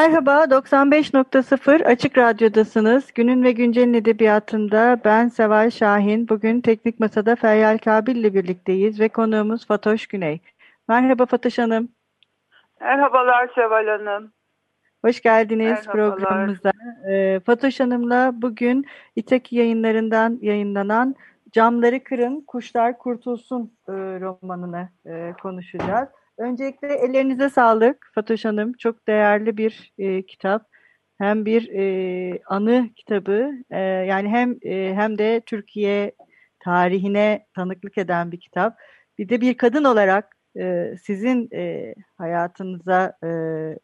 Merhaba, 95.0 Açık Radyo'dasınız. Günün ve Güncel'in edebiyatında ben Seval Şahin. Bugün Teknik Masa'da Feryal Kabil ile birlikteyiz ve konuğumuz Fatoş Güney. Merhaba Fatoş Hanım. Merhabalar Seval Hanım. Hoş geldiniz Merhabalar. programımıza. Ee, Fatoş Hanım'la bugün İtaki yayınlarından yayınlanan Camları Kırın, Kuşlar Kurtulsun e, romanını e, konuşacağız. Öncelikle ellerinize sağlık Fatoş Hanım. Çok değerli bir e, kitap. Hem bir e, anı kitabı, e, yani hem e, hem de Türkiye tarihine tanıklık eden bir kitap. Bir de bir kadın olarak e, sizin e, hayatınıza e,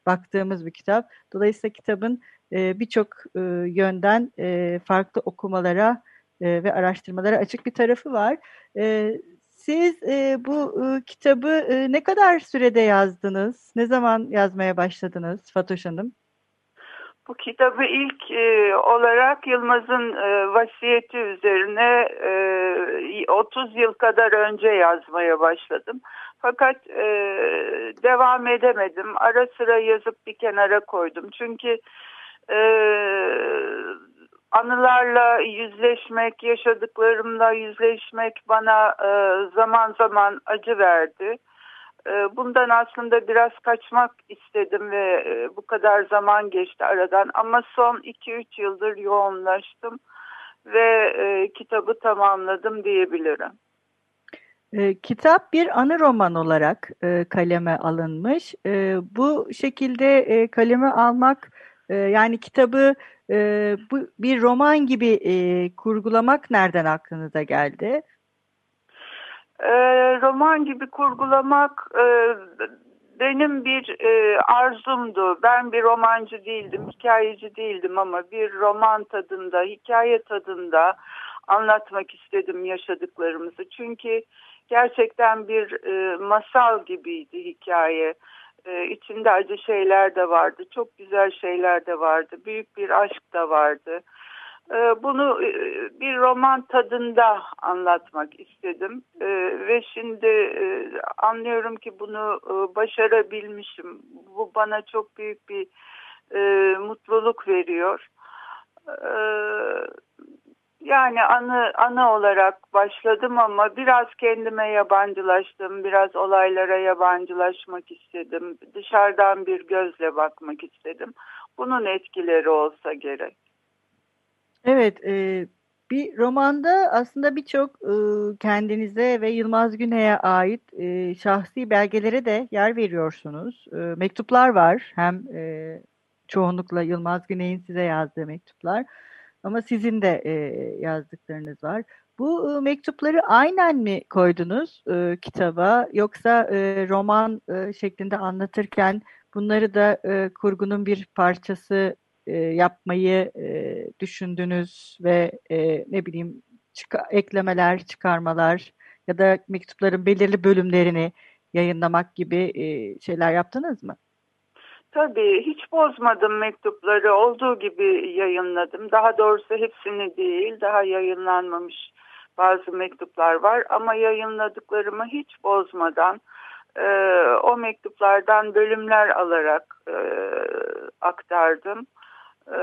baktığımız bir kitap. Dolayısıyla kitabın e, birçok e, yönden e, farklı okumalara e, ve araştırmalara açık bir tarafı var. E, siz e, bu e, kitabı e, ne kadar sürede yazdınız? Ne zaman yazmaya başladınız Fatoş Hanım? Bu kitabı ilk e, olarak Yılmaz'ın e, vasiyeti üzerine e, 30 yıl kadar önce yazmaya başladım. Fakat e, devam edemedim. Ara sıra yazıp bir kenara koydum. Çünkü e, anılarla yüzleşmek, yaşadıklarımla yüzleşmek bana e, zaman zaman acı verdi. E, bundan aslında biraz kaçmak istedim ve e, bu kadar zaman geçti aradan. Ama son 2-3 yıldır yoğunlaştım ve e, kitabı tamamladım diyebilirim. E, kitap bir anı roman olarak e, kaleme alınmış. E, bu şekilde e, kaleme almak, e, yani kitabı e, bu bir roman gibi e, kurgulamak nereden aklınıza geldi? E, roman gibi kurgulamak e, benim bir arzumdu. Ben bir romancı değildim, hikayeci değildim ama bir roman tadında, hikaye tadında anlatmak istedim yaşadıklarımızı. Çünkü gerçekten bir masal gibiydi hikaye. E, içinde acı şeyler de vardı, çok güzel şeyler de vardı, büyük bir aşk da vardı. E, bunu e, bir roman tadında anlatmak istedim e, ve şimdi anlıyorum ki bunu başarabilmişim. Bu bana çok büyük bir mutluluk veriyor. Yani anı anı olarak başladım ama biraz kendime yabancılaştım, biraz olaylara yabancılaşmak istedim. Dışarıdan bir gözle bakmak istedim. Bunun etkileri olsa gerek. Evet, e, bir romanda aslında birçok e, kendinize ve Yılmaz Güney'e ait e, şahsi belgelere de yer veriyorsunuz. E, mektuplar var, hem e, çoğunlukla Yılmaz Güney'in size yazdığı mektuplar. Ama sizin de e, yazdıklarınız var. Bu e, mektupları aynen mi koydunuz e, kitaba yoksa e, roman e, şeklinde anlatırken bunları da e, kurgunun bir parçası e, yapmayı e, düşündünüz ve e, ne bileyim çıka, eklemeler, çıkarmalar ya da mektupların belirli bölümlerini yayınlamak gibi e, şeyler yaptınız mı? Tabii hiç bozmadım mektupları olduğu gibi yayınladım. Daha doğrusu hepsini değil daha yayınlanmamış bazı mektuplar var ama yayınladıklarımı hiç bozmadan e, o mektuplardan bölümler alarak e, aktardım. E,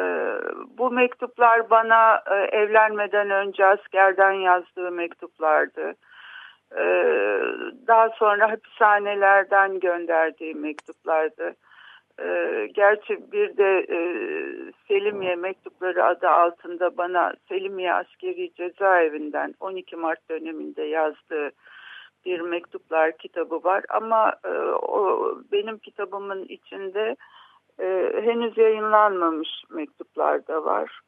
bu mektuplar bana e, evlenmeden önce askerden yazdığı mektuplardı. E, daha sonra hapishanelerden gönderdiği mektuplardı. E, gerçi bir de e, Selimiye mektupları adı altında bana Selimiye Askeri Cezaevinden 12 Mart döneminde yazdığı bir mektuplar kitabı var ama e, o benim kitabımın içinde e, henüz yayınlanmamış mektuplar da var.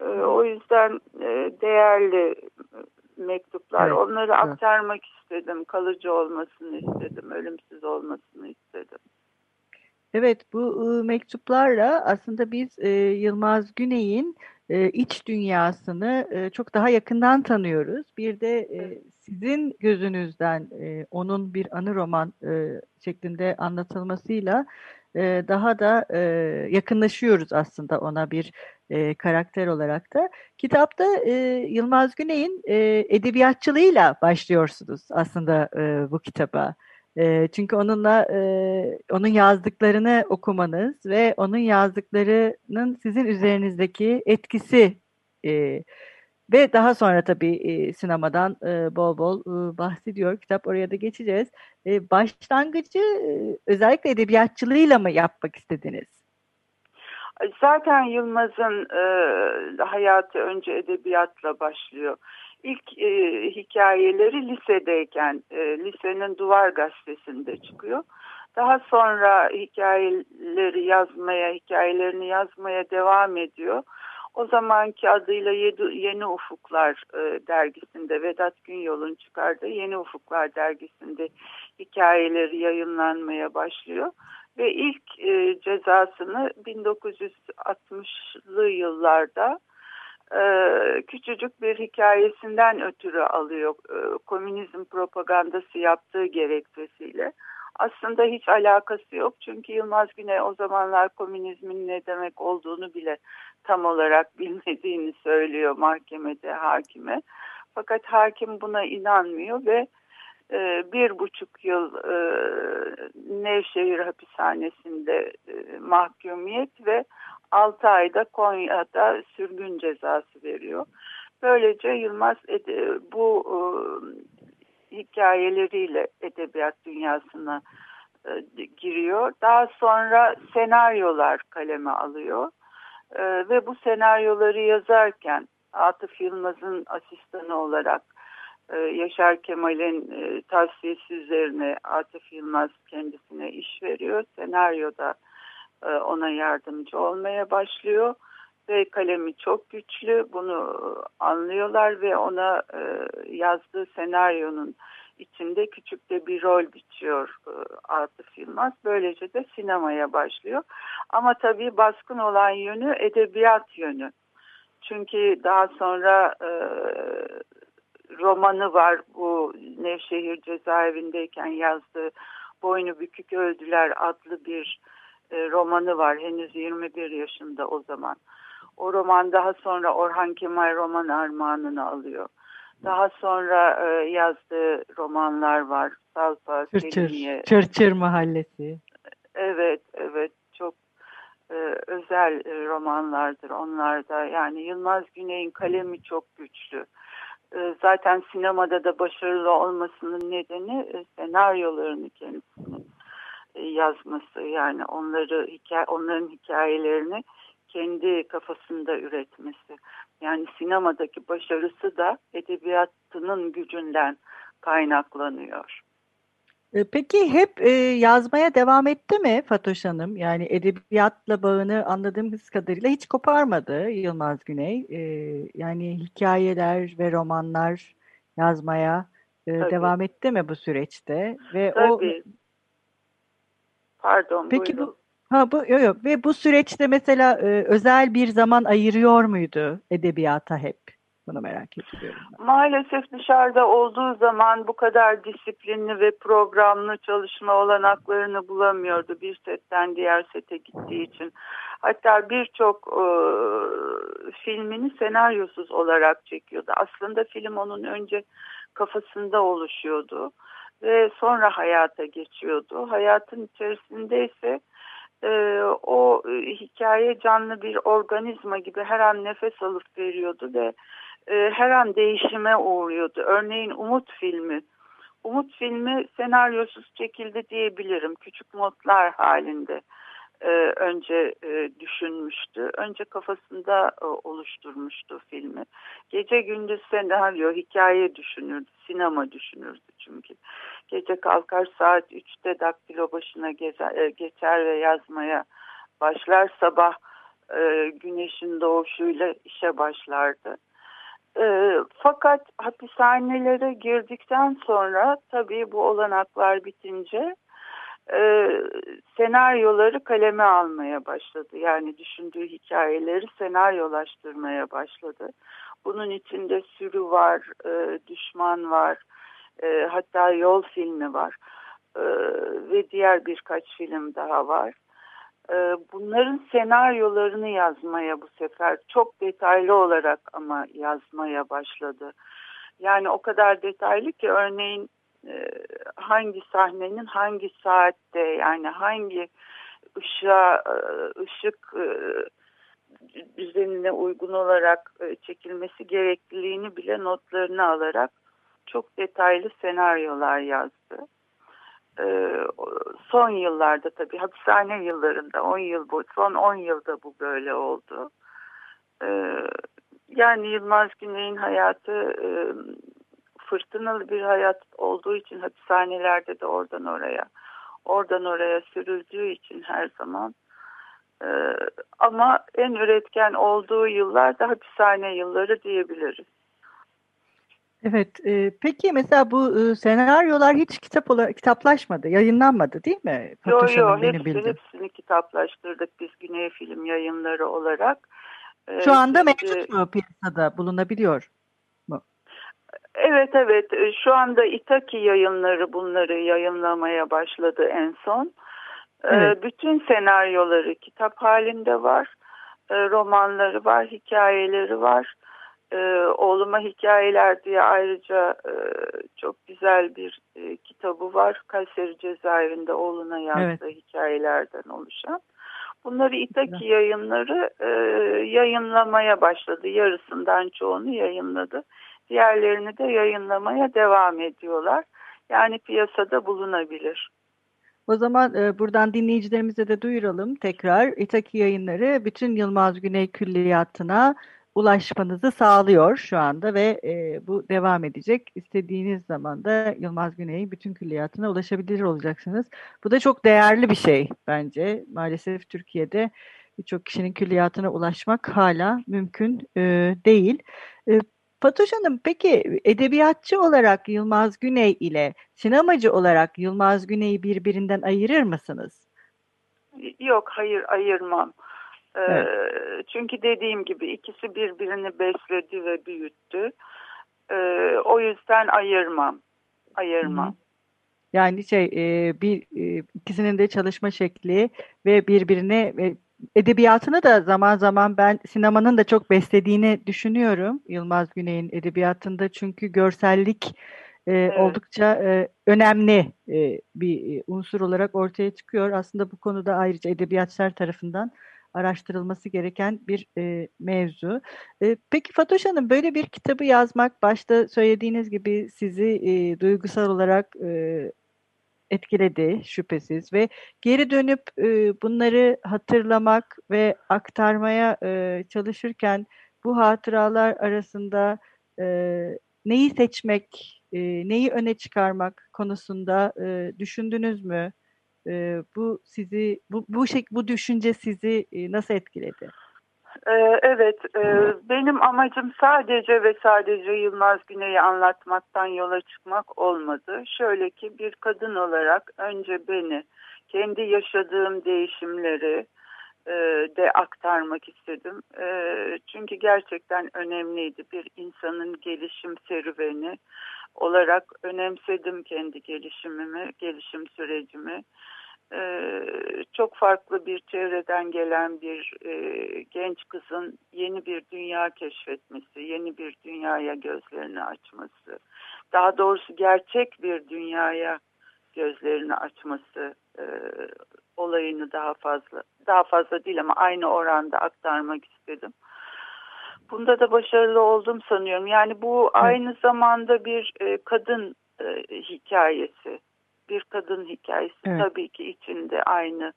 E, o yüzden e, değerli mektuplar. Evet. Onları evet. aktarmak istedim. Kalıcı olmasını istedim. Ölümsüz olmasını istedim. Evet bu ıı, mektuplarla aslında biz e, Yılmaz Güney'in e, iç dünyasını e, çok daha yakından tanıyoruz. Bir de e, sizin gözünüzden e, onun bir anı roman e, şeklinde anlatılmasıyla e, daha da e, yakınlaşıyoruz aslında ona bir e, karakter olarak da. Kitapta e, Yılmaz Güney'in e, edebiyatçılığıyla başlıyorsunuz aslında e, bu kitaba. E, çünkü onunla e, onun yazdıklarını okumanız ve onun yazdıklarının sizin üzerinizdeki etkisi e, ve daha sonra tabii e, sinemadan e, bol bol e, bahsediyor. Kitap oraya da geçeceğiz. E, başlangıcı e, özellikle edebiyatçılığıyla mı yapmak istediniz? Zaten Yılmaz'ın e, hayatı önce edebiyatla başlıyor. İlk e, hikayeleri lisedeyken e, lisenin duvar gazetesinde çıkıyor. Daha sonra hikayeleri yazmaya, hikayelerini yazmaya devam ediyor. O zamanki adıyla Yeni Ufuklar e, dergisinde Vedat Günyol'un çıkardığı Yeni Ufuklar dergisinde hikayeleri yayınlanmaya başlıyor. Ve ilk e, cezasını 1960'lı yıllarda e, küçücük bir hikayesinden ötürü alıyor. E, komünizm propagandası yaptığı gerekçesiyle. Aslında hiç alakası yok çünkü Yılmaz Güney o zamanlar komünizmin ne demek olduğunu bile tam olarak bilmediğini söylüyor mahkemede hakime. Fakat hakim buna inanmıyor ve e, bir buçuk yıl Nevşehir hapishanesinde mahkumiyet ve altı ayda Konya'da sürgün cezası veriyor. Böylece Yılmaz bu e, hikayeleriyle edebiyat dünyasına e, giriyor. Daha sonra senaryolar kaleme alıyor. E, ve bu senaryoları yazarken Atıf Yılmaz'ın asistanı olarak Yaşar Kemal'in e, tavsiyesi üzerine Atıf Yılmaz kendisine iş veriyor. Senaryoda e, ona yardımcı olmaya başlıyor ve kalemi çok güçlü bunu anlıyorlar ve ona e, yazdığı senaryonun içinde küçük de bir rol biçiyor e, Atıf Yılmaz. Böylece de sinemaya başlıyor. Ama tabii baskın olan yönü edebiyat yönü. Çünkü daha sonra e, romanı var bu Nevşehir cezaevindeyken yazdığı Boynu Bükük Öldüler adlı bir e, romanı var. Henüz 21 yaşında o zaman. O roman daha sonra Orhan Kemal roman armağanını alıyor. Daha sonra e, yazdığı romanlar var. Salpa, Çırçır, Selimiye. Çırçır Mahallesi. Evet, evet. Çok e, özel e, romanlardır onlar da. Yani Yılmaz Güney'in kalemi çok güçlü. E, zaten sinemada da başarılı olmasının nedeni e, senaryolarını kendisinin e, yazması. Yani onları hikaye, onların hikayelerini kendi kafasında üretmesi. Yani sinemadaki başarısı da edebiyatının gücünden kaynaklanıyor. E, peki hep e, yazmaya devam etti mi Fatoş Hanım? Yani edebiyatla bağını anladığımız kadarıyla hiç koparmadı Yılmaz Güney. E, yani hikayeler ve romanlar yazmaya devam etti mi bu süreçte? Ve Tabii. o Pardon. Peki buyurun. bu Ha bu yok yok ve bu süreçte mesela e, özel bir zaman ayırıyor muydu edebiyata hep? Bunu merak ediyorum. Ben. Maalesef dışarıda olduğu zaman bu kadar disiplinli ve programlı çalışma olanaklarını bulamıyordu bir setten diğer sete gittiği için. Hatta birçok e, filmini senaryosuz olarak çekiyordu. Aslında film onun önce kafasında oluşuyordu ve sonra hayata geçiyordu. Hayatın içerisinde ise e, o e, hikaye canlı bir organizma gibi her an nefes alıp veriyordu ve e, her an değişime uğruyordu. Örneğin Umut filmi. Umut filmi senaryosuz çekildi diyebilirim. Küçük modlar halinde e, önce e, düşünmüştü. Önce kafasında e, oluşturmuştu filmi. Gece gündüz senaryo, hikaye düşünürdü, sinema düşünürdü çünkü. Gece kalkar saat 3'te daktilo başına geçer ve yazmaya başlar. Sabah güneşin doğuşuyla işe başlardı. Fakat hapishanelere girdikten sonra tabii bu olanaklar bitince e, senaryoları kaleme almaya başladı. Yani düşündüğü hikayeleri senaryolaştırmaya başladı. Bunun içinde sürü var, e, düşman var, e, hatta yol filmi var e, ve diğer birkaç film daha var. E, bunların senaryolarını yazmaya bu sefer çok detaylı olarak ama yazmaya başladı. Yani o kadar detaylı ki örneğin hangi sahnenin hangi saatte yani hangi ışığa e, ışık e, düzenine uygun olarak çekilmesi gerekliliğini bile notlarını alarak çok detaylı senaryolar yazdı. Son yıllarda tabii hapishane yıllarında 10 yıl bu son 10 yılda bu böyle oldu. Yani Yılmaz Güney'in hayatı fırtınalı bir hayat olduğu için hapishanelerde de oradan oraya oradan oraya sürüldüğü için her zaman e, ama en üretken olduğu yıllar da hapishane yılları diyebiliriz. Evet, e, peki mesela bu e, senaryolar hiç kitap olarak kitaplaşmadı, yayınlanmadı değil mi? Yok yok, hepsi, hepsini kitaplaştırdık biz Güney Film Yayınları olarak. E, Şu anda Şimdi, mevcut mu piyasada bulunabiliyor? Evet evet e, şu anda İtaki yayınları bunları yayınlamaya başladı en son. E, evet. Bütün senaryoları kitap halinde var. E, romanları var, hikayeleri var. Oğluma Hikayeler diye ayrıca çok güzel bir kitabı var. Kayseri cezaevinde oğluna yazdığı evet. hikayelerden oluşan. Bunları İtaki yayınları yayınlamaya başladı. Yarısından çoğunu yayınladı diğerlerini de yayınlamaya devam ediyorlar. Yani piyasada bulunabilir. O zaman e, buradan dinleyicilerimize de duyuralım tekrar. İtaki yayınları bütün Yılmaz Güney Külliyatı'na ulaşmanızı sağlıyor şu anda ve e, bu devam edecek. İstediğiniz zaman da Yılmaz Güney'in bütün külliyatına ulaşabilir olacaksınız. Bu da çok değerli bir şey bence. Maalesef Türkiye'de birçok kişinin külliyatına ulaşmak hala mümkün e, değil. E, Fatoş Hanım peki edebiyatçı olarak Yılmaz Güney ile sinemacı olarak Yılmaz Güney'i birbirinden ayırır mısınız? Yok hayır ayırmam. Ee, evet. Çünkü dediğim gibi ikisi birbirini besledi ve büyüttü. Ee, o yüzden ayırmam. Ayırmam. Yani şey e, bir e, ikisinin de çalışma şekli ve birbirine edebiyatını da zaman zaman ben sinemanın da çok beslediğini düşünüyorum Yılmaz Güney'in edebiyatında çünkü görsellik e, evet. oldukça e, önemli e, bir unsur olarak ortaya çıkıyor. Aslında bu konuda ayrıca edebiyatçılar tarafından araştırılması gereken bir e, mevzu. E, peki Fatoş Hanım böyle bir kitabı yazmak başta söylediğiniz gibi sizi e, duygusal olarak e, etkiledi şüphesiz ve geri dönüp e, bunları hatırlamak ve aktarmaya e, çalışırken bu hatıralar arasında e, neyi seçmek, e, neyi öne çıkarmak konusunda e, düşündünüz mü? E, bu sizi bu bu şey bu düşünce sizi e, nasıl etkiledi? Ee, evet, e, benim amacım sadece ve sadece Yılmaz Güney'i anlatmaktan yola çıkmak olmadı. Şöyle ki bir kadın olarak önce beni, kendi yaşadığım değişimleri e, de aktarmak istedim. E, çünkü gerçekten önemliydi bir insanın gelişim serüveni olarak önemsedim kendi gelişimimi, gelişim sürecimi. Ee, çok farklı bir çevreden gelen bir e, genç kızın yeni bir dünya keşfetmesi, yeni bir dünyaya gözlerini açması, daha doğrusu gerçek bir dünyaya gözlerini açması e, olayını daha fazla, daha fazla değil ama aynı oranda aktarmak istedim. Bunda da başarılı oldum sanıyorum. Yani bu aynı zamanda bir e, kadın e, hikayesi bir kadın hikayesi evet. tabii ki içinde aynı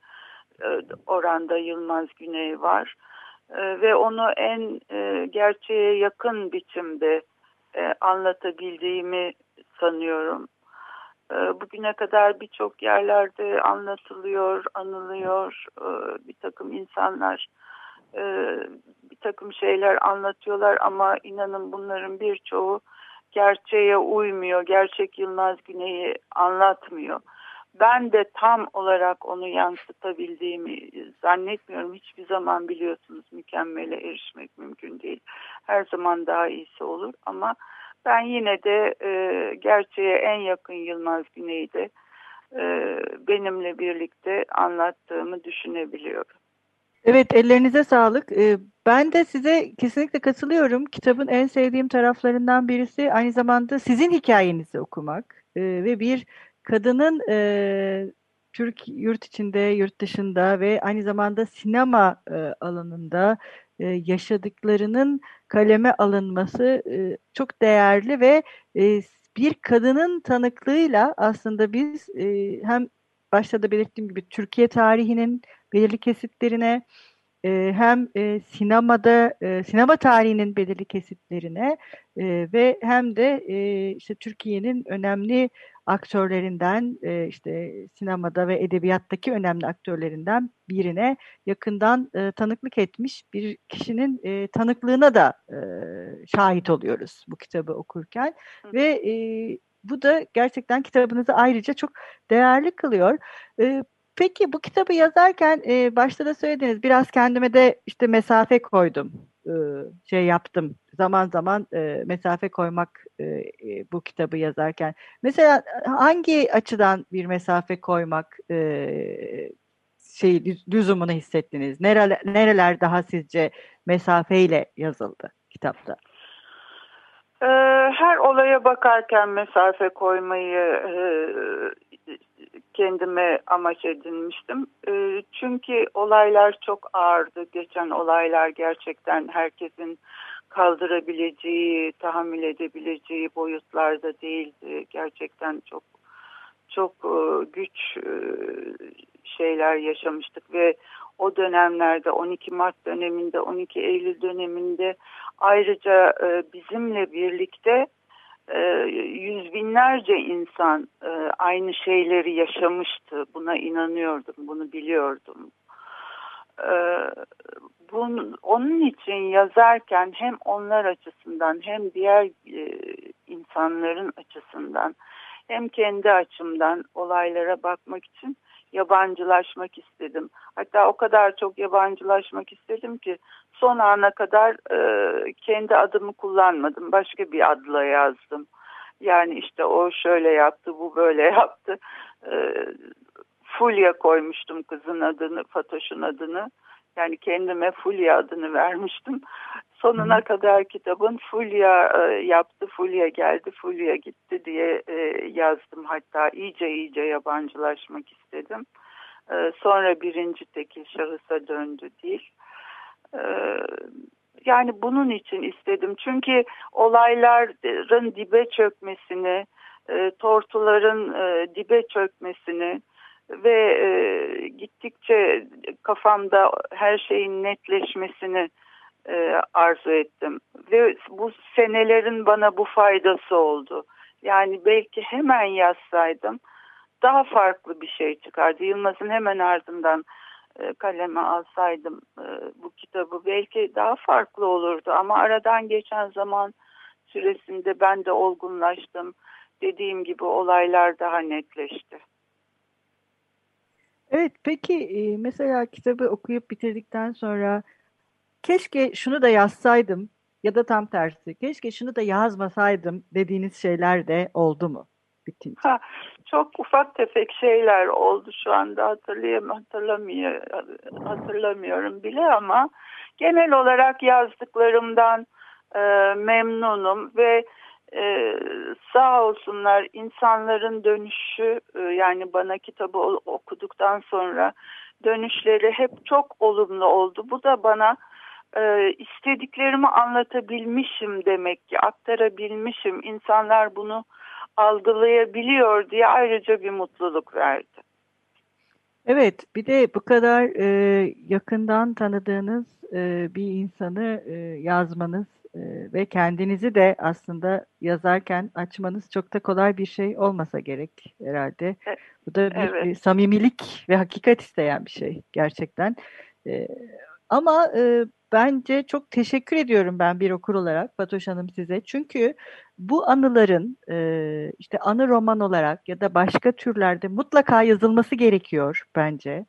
e, oranda Yılmaz Güney var e, ve onu en e, gerçeğe yakın biçimde anlatabildiğimi sanıyorum. Bugüne kadar birçok yerlerde anlatılıyor, anılıyor bir takım insanlar bir takım şeyler anlatıyorlar ama inanın bunların birçoğu gerçeğe uymuyor. Gerçek Yılmaz Güney'i anlatmıyor. Ben de tam olarak onu yansıtabildiğimi zannetmiyorum. Hiçbir zaman biliyorsunuz mükemmele erişmek mümkün değil. Her zaman daha iyisi olur ama ben yine de e, gerçeğe en yakın Yılmaz Güney'i de e, benimle birlikte anlattığımı düşünebiliyorum. Evet ellerinize sağlık. Ee, ben de size kesinlikle katılıyorum. Kitabın en sevdiğim taraflarından birisi aynı zamanda sizin hikayenizi okumak ee, ve bir kadının e, Türk yurt içinde, yurt dışında ve aynı zamanda sinema e, alanında e, yaşadıklarının kaleme alınması çok değerli ve bir kadının tanıklığıyla aslında biz hem başta da belirttiğim gibi Türkiye tarihinin belirli kesitlerine e, hem e, sinemada e, sinema tarihinin belirli kesitlerine e, ve hem de e, işte Türkiye'nin önemli aktörlerinden e, işte sinemada ve edebiyattaki önemli aktörlerinden birine yakından e, tanıklık etmiş bir kişinin e, tanıklığına da e, şahit oluyoruz bu kitabı okurken Hı. ve e, bu da gerçekten kitabınızı ayrıca çok değerli kılıyor. E, Peki bu kitabı yazarken e, başta da söylediniz biraz kendime de işte mesafe koydum. E, şey yaptım. Zaman zaman e, mesafe koymak e, e, bu kitabı yazarken. Mesela hangi açıdan bir mesafe koymak e, şey lüzumunu hissettiniz? Nereler, nereler daha sizce mesafeyle yazıldı kitapta? Her olaya bakarken mesafe koymayı kendime amaç edinmiştim. E, çünkü olaylar çok ağırdı. Geçen olaylar gerçekten herkesin kaldırabileceği, tahammül edebileceği boyutlarda değildi. Gerçekten çok çok e, güç e, şeyler yaşamıştık ve o dönemlerde 12 Mart döneminde 12 Eylül döneminde ayrıca e, bizimle birlikte e, yüz binlerce insan e, aynı şeyleri yaşamıştı. Buna inanıyordum, bunu biliyordum. E, bunun, onun için yazarken hem onlar açısından hem diğer insanların açısından hem kendi açımdan olaylara bakmak için yabancılaşmak istedim. Hatta o kadar çok yabancılaşmak istedim ki son ana kadar e, kendi adımı kullanmadım. Başka bir adla yazdım. Yani işte o şöyle yaptı, bu böyle yaptı. E, Fulya koymuştum kızın adını, Fatoş'un adını. Yani kendime Fulya adını vermiştim. Sonuna Hı. kadar kitabın Fulya e, yaptı, Fulya geldi, Fulya gitti diye e, yazdım. Hatta iyice iyice yabancılaşmak istedim. E, sonra birinci tekil şahısa döndü değil. E, yani bunun için istedim. Çünkü olayların dibe çökmesini, e, tortuların e, dibe çökmesini, ve e, gittikçe kafamda her şeyin netleşmesini e, arzu ettim. Ve bu senelerin bana bu faydası oldu. Yani belki hemen yazsaydım daha farklı bir şey çıkardı. Yılmaz'ın hemen ardından e, kaleme alsaydım e, bu kitabı belki daha farklı olurdu. Ama aradan geçen zaman süresinde ben de olgunlaştım. Dediğim gibi olaylar daha netleşti. Evet, peki e, mesela kitabı okuyup bitirdikten sonra keşke şunu da yazsaydım ya da tam tersi keşke şunu da yazmasaydım dediğiniz şeyler de oldu mu? Bitince. Ha, çok ufak tefek şeyler oldu şu anda hatırlayam hatırlamıyor hatırlamıyorum bile ama genel olarak yazdıklarımdan e, memnunum ve ee, sağ olsunlar insanların dönüşü e, yani bana kitabı okuduktan sonra dönüşleri hep çok olumlu oldu. Bu da bana e, istediklerimi anlatabilmişim demek ki aktarabilmişim. İnsanlar bunu algılayabiliyor diye ayrıca bir mutluluk verdi. Evet, bir de bu kadar e, yakından tanıdığınız e, bir insanı e, yazmanız e, ve kendinizi de aslında yazarken açmanız çok da kolay bir şey olmasa gerek herhalde. E, bu da bir evet. E, samimilik ve hakikat isteyen bir şey gerçekten. E, ama e, bence çok teşekkür ediyorum ben bir okur olarak Fatoş Hanım size. Çünkü bu anıların e, işte anı roman olarak ya da başka türlerde mutlaka yazılması gerekiyor bence.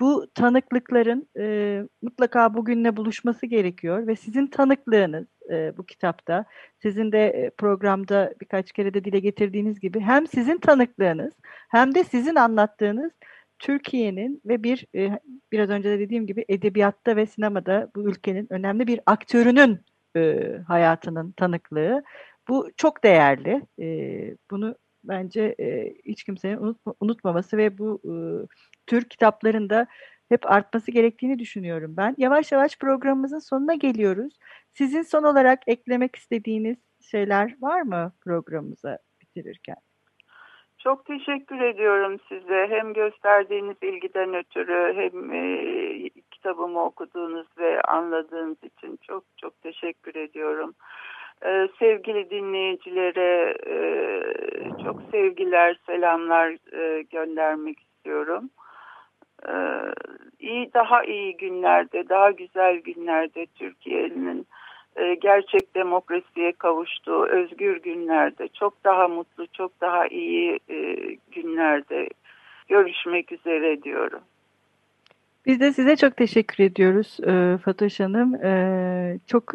Bu tanıklıkların e, mutlaka bugünle buluşması gerekiyor ve sizin tanıklığınız e, bu kitapta, sizin de programda birkaç kere de dile getirdiğiniz gibi hem sizin tanıklığınız hem de sizin anlattığınız Türkiye'nin ve bir e, biraz önce de dediğim gibi edebiyatta ve sinemada bu ülkenin önemli bir aktörünün e, hayatının tanıklığı. Bu çok değerli. E, bunu bence hiç kimsenin unutma, unutmaması ve bu e, tür kitaplarında hep artması gerektiğini düşünüyorum ben. Yavaş yavaş programımızın sonuna geliyoruz. Sizin son olarak eklemek istediğiniz şeyler var mı programımıza bitirirken? Çok teşekkür ediyorum size. Hem gösterdiğiniz ilgiden ötürü hem e, kitabımı okuduğunuz ve anladığınız için çok çok teşekkür ediyorum. E, sevgili dinleyicilere e, çok sevgiler, selamlar e, göndermek istiyorum. E, iyi daha iyi günlerde, daha güzel günlerde Türkiye'nin e, gerçek demokrasiye kavuştuğu özgür günlerde, çok daha mutlu, çok daha iyi e, günlerde görüşmek üzere diyorum. Biz de size çok teşekkür ediyoruz e, Fatoş Hanım. çok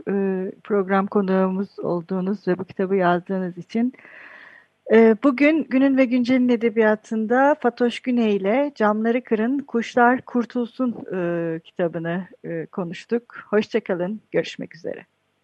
program konuğumuz olduğunuz ve bu kitabı yazdığınız için. bugün Günün ve Güncel'in edebiyatında Fatoş Güney ile Camları Kırın, Kuşlar Kurtulsun kitabını konuştuk. Hoşçakalın, görüşmek üzere.